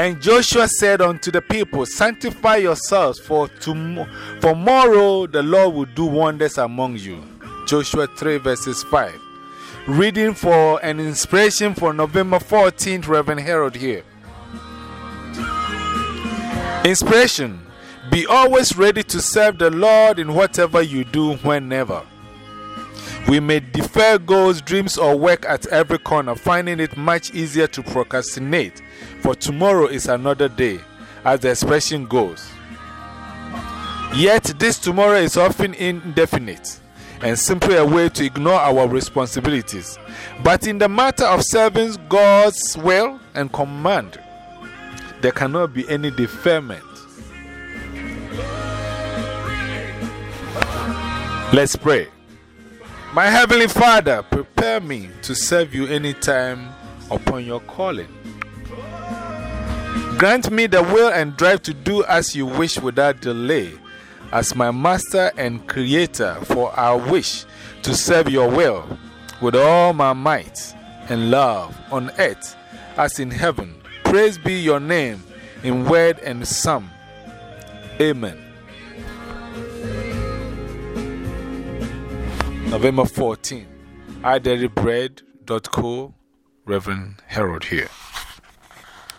And Joshua said unto the people, Sanctify yourselves, for tomorrow, the Lord will do wonders among you. Joshua 3, verses 5. Reading for an inspiration for November 14th, Reverend Harold here. Inspiration Be always ready to serve the Lord in whatever you do, whenever. We may defer goals, dreams, or work at every corner, finding it much easier to procrastinate, for tomorrow is another day, as the expression goes. Yet, this tomorrow is often indefinite and simply a way to ignore our responsibilities. But in the matter of serving God's will and command, there cannot be any deferment. Let's pray. My Heavenly Father, prepare me to serve you anytime upon your calling. Grant me the will and drive to do as you wish without delay, as my Master and Creator, for I wish to serve your will with all my might and love on earth as in heaven. Praise be your name in word and psalm. Amen. November 14. idailybread.co, Reverend Harold here.